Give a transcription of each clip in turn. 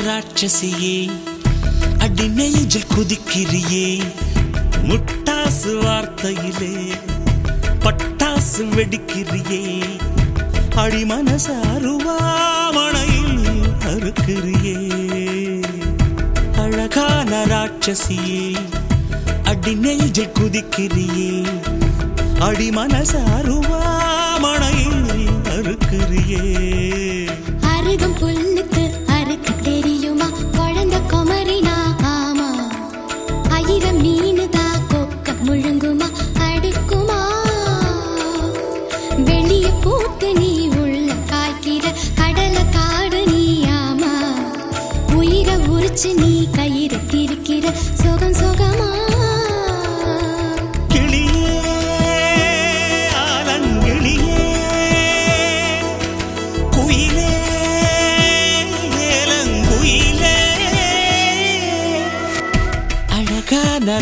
ராட்சசியே அடி நெஞ்சில் குதிக்கிறியே. முட்டாசு வார்த்தையிலே பட்டாசு வெடிக்கிறியே. அடி மனச அருவாமணையில் அறுக்கிறியே. அழகான ராட்சசியே அடி நெஞ்சில் குதிக்கிறியே. அடி மனச அருவாமணையில் அறுக்கிறியே. அருகம் வச்சு நீ கயிறு திரிக்கிற சுகம்? சுகமா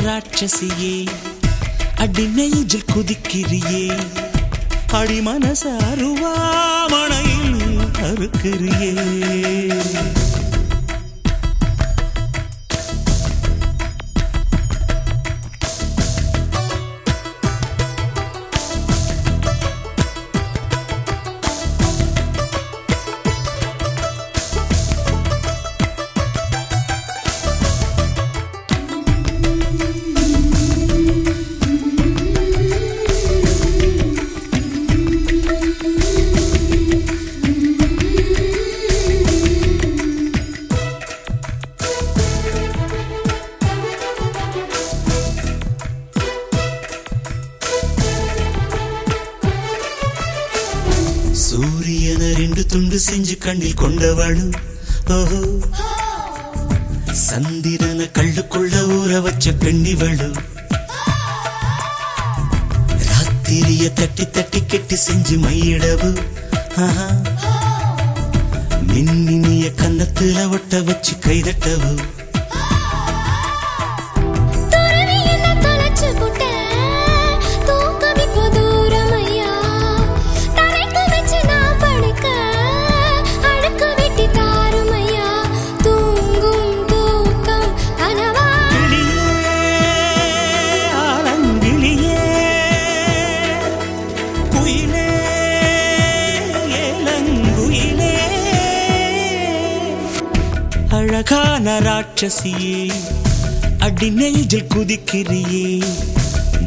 ராட்சசியே அடி நெஞ்சில் குதிக்கிறியே அடி மனசு அருவாமணையில் அறுக்கிறியே. ரெண்டு துண்டு செஞ்சு கண்ணில் கொண்டவளு. ஓஹோ. சந்திரன கள்ளுக்குள்ள ஊற வச்ச பெண்ணிவளு. ராத்திரிய தட்டி தட்டி கெட்டி செஞ்சு மையிடவு. மின்னினிய கன்னத்துல ஒட்ட வச்சு கைதட்டவு. அழகான ராட்சசியே அடி நெஞ்சில் குதிக்கிறியே.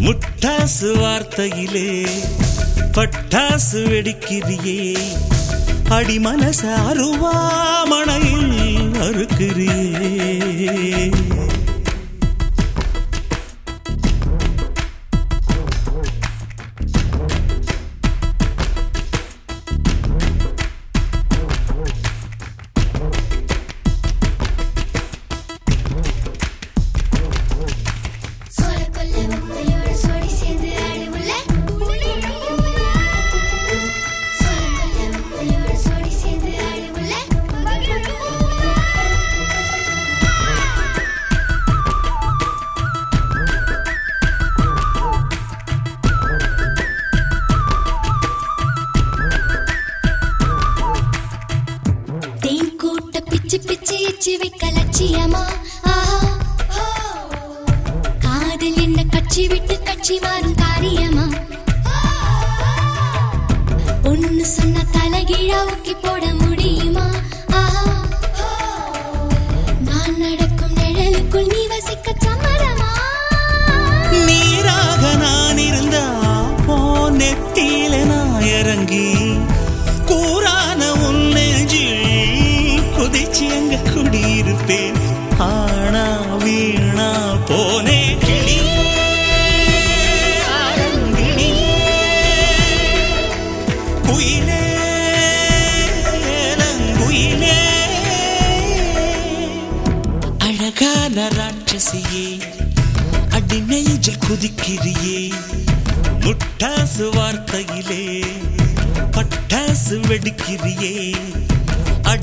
முட்டாசு வார்த்தையிலே பட்டாசு வெடிக்கிறியே. அடி மனச அருவாமணையில் அறுக்கிறியே. பிச்சு பிச்சு வைக்க லட்சியமா காதல் என்ன கட்சி விட்டு கட்சி மாறும் காரியமா ஒன்னு சொன்ன தலைகீழா ஊக்கி போட முடியுமா? நான் நடக்கும் நிழலுக்குள் நீ வசிக்க சம்மதமா? நீராக நான் இருந்தா போ நெத்தியில நான் இறங்கி நெஞ்சில் குதிச்சு அங்க குடியிருப்பேன். ஆனா வீணா போனே. கிளி குயிலே ஏலங்குயிலே அழகான ராட்சசியே அடி நெஞ்சில் குதிக்கிறியே. முட்டாசு வார்த்தையிலே பட்டாசு வெடிக்கிறியே.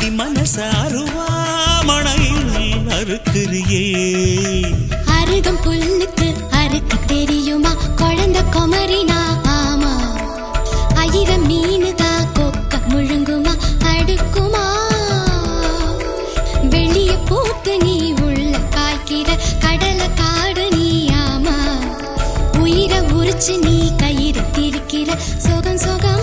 பாவி மனச அருவாமணையில் அறுக்கிறியே. அருகம் புல்லுக்கு அறுக்கு தெரியுமா? குழந்த குமரினா? ஆமா. அயிரம் மீனுதா? கொக்க முழுங்குமா? அடுக்குமா? வெளிய பூத்து நீ உள்ள காய்க்கிற கடல காடு நீ ஆமா. உயிரை உரிச்சு நீ கயிறு திரிக்கிற. சொகம் சொகம்.